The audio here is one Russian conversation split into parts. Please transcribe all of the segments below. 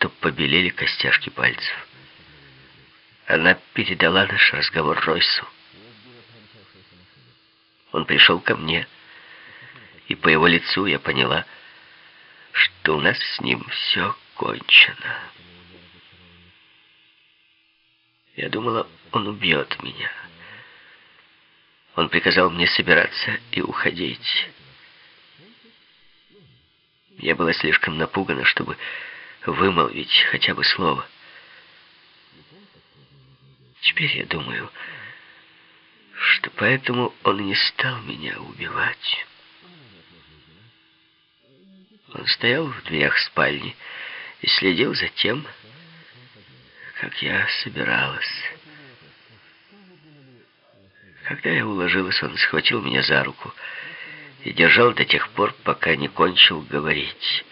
что побелели костяшки пальцев. Она передала наш разговор Ройсу. Он пришел ко мне, и по его лицу я поняла, что у нас с ним все кончено. Я думала, он убьет меня. Он приказал мне собираться и уходить. Я была слишком напугана, чтобы вымолвить хотя бы слово. Теперь я думаю, что поэтому он не стал меня убивать. Он стоял в дверях спальни и следил за тем, как я собиралась. Когда я уложилась, он схватил меня за руку и держал до тех пор, пока не кончил говорить.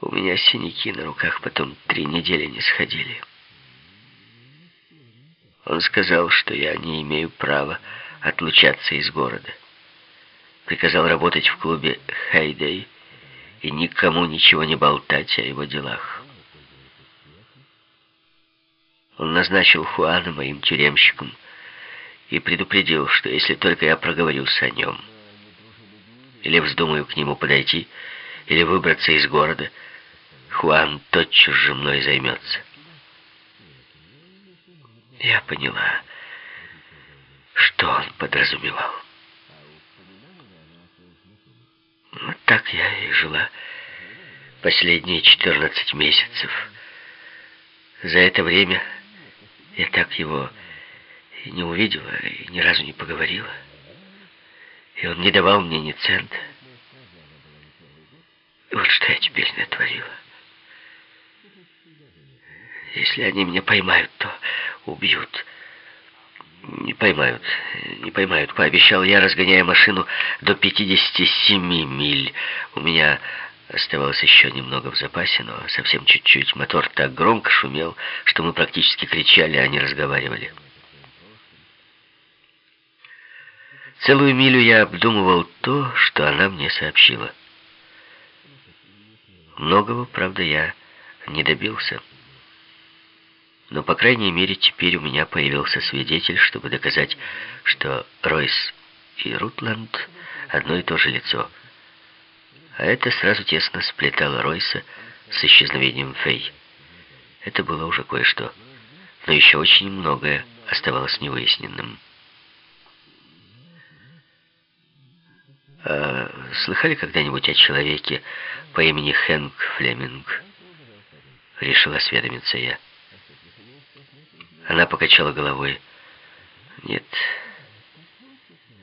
У меня синяки на руках потом три недели не сходили. Он сказал, что я не имею права отлучаться из города. Приказал работать в клубе «Хейдей» и никому ничего не болтать о его делах. Он назначил Хуана моим тюремщиком и предупредил, что если только я проговорюсь о нем, или вздумаю к нему подойти, или выбраться из города, Хуан тотчас же мной займется. Я поняла, что он подразумевал. Вот так я и жила последние 14 месяцев. За это время я так его и не увидела, и ни разу не поговорила. И он не давал мне ни цента. И вот что я теперь натворила. Если они меня поймают, то убьют. Не поймают, не поймают, пообещал я, разгоняя машину до 57 миль. У меня оставалось еще немного в запасе, но совсем чуть-чуть. Мотор так громко шумел, что мы практически кричали, а не разговаривали. Целую милю я обдумывал то, что она мне сообщила. Многого, правда, я не добился. Но, по крайней мере, теперь у меня появился свидетель, чтобы доказать, что Ройс и Рутланд одно и то же лицо. А это сразу тесно сплетало Ройса с исчезновением Фей. Это было уже кое-что. Но еще очень многое оставалось невыясненным. А слыхали когда-нибудь о человеке по имени Хэнк Флеминг? Решил осведомиться я. Она покачала головой. Нет.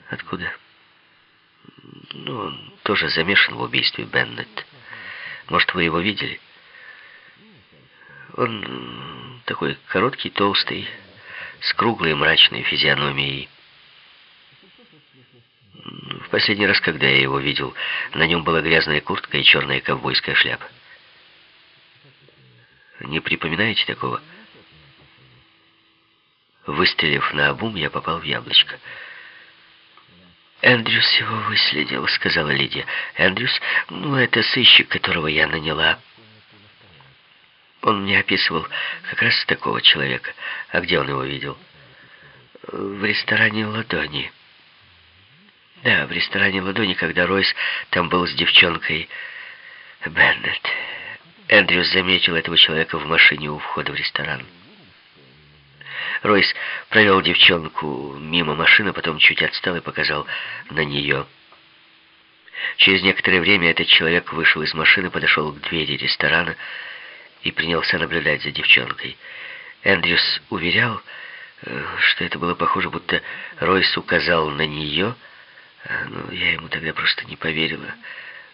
Откуда? Ну, он тоже замешан в убийстве Беннет. Может, вы его видели? Он такой короткий, толстый, с круглой мрачной физиономией. В последний раз, когда я его видел, на нем была грязная куртка и черная ковбойская шляпа. Не припоминаете такого? Выстрелив на обум, я попал в яблочко. «Эндрюс его выследил», — сказала Лидия. «Эндрюс, ну, это сыщик, которого я наняла». Он мне описывал как раз такого человека. А где он его видел? В ресторане «Ладони». Да, в ресторане «Ладони», когда Ройс там был с девчонкой Беннет. Эндрюс заметил этого человека в машине у входа в ресторан. Ройс провел девчонку мимо машины, потом чуть отстал и показал на нее. Через некоторое время этот человек вышел из машины, подошел к двери ресторана и принялся наблюдать за девчонкой. Эндрюс уверял, э, что это было похоже, будто Ройс указал на нее, а, но я ему тогда просто не поверила.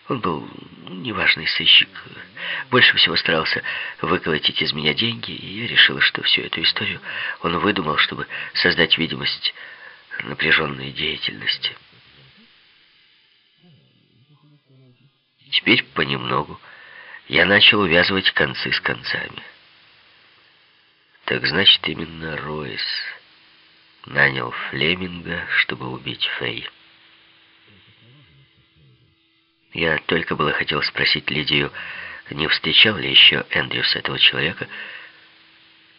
Он был неважный сыщик. Больше всего старался выколотить из меня деньги, и я решила, что всю эту историю он выдумал, чтобы создать видимость напряженной деятельности. Теперь понемногу я начал увязывать концы с концами. Так значит, именно Ройс нанял Флеминга, чтобы убить Фэй. Я только было хотел спросить Лидию, не встречал ли еще Эндрюс этого человека,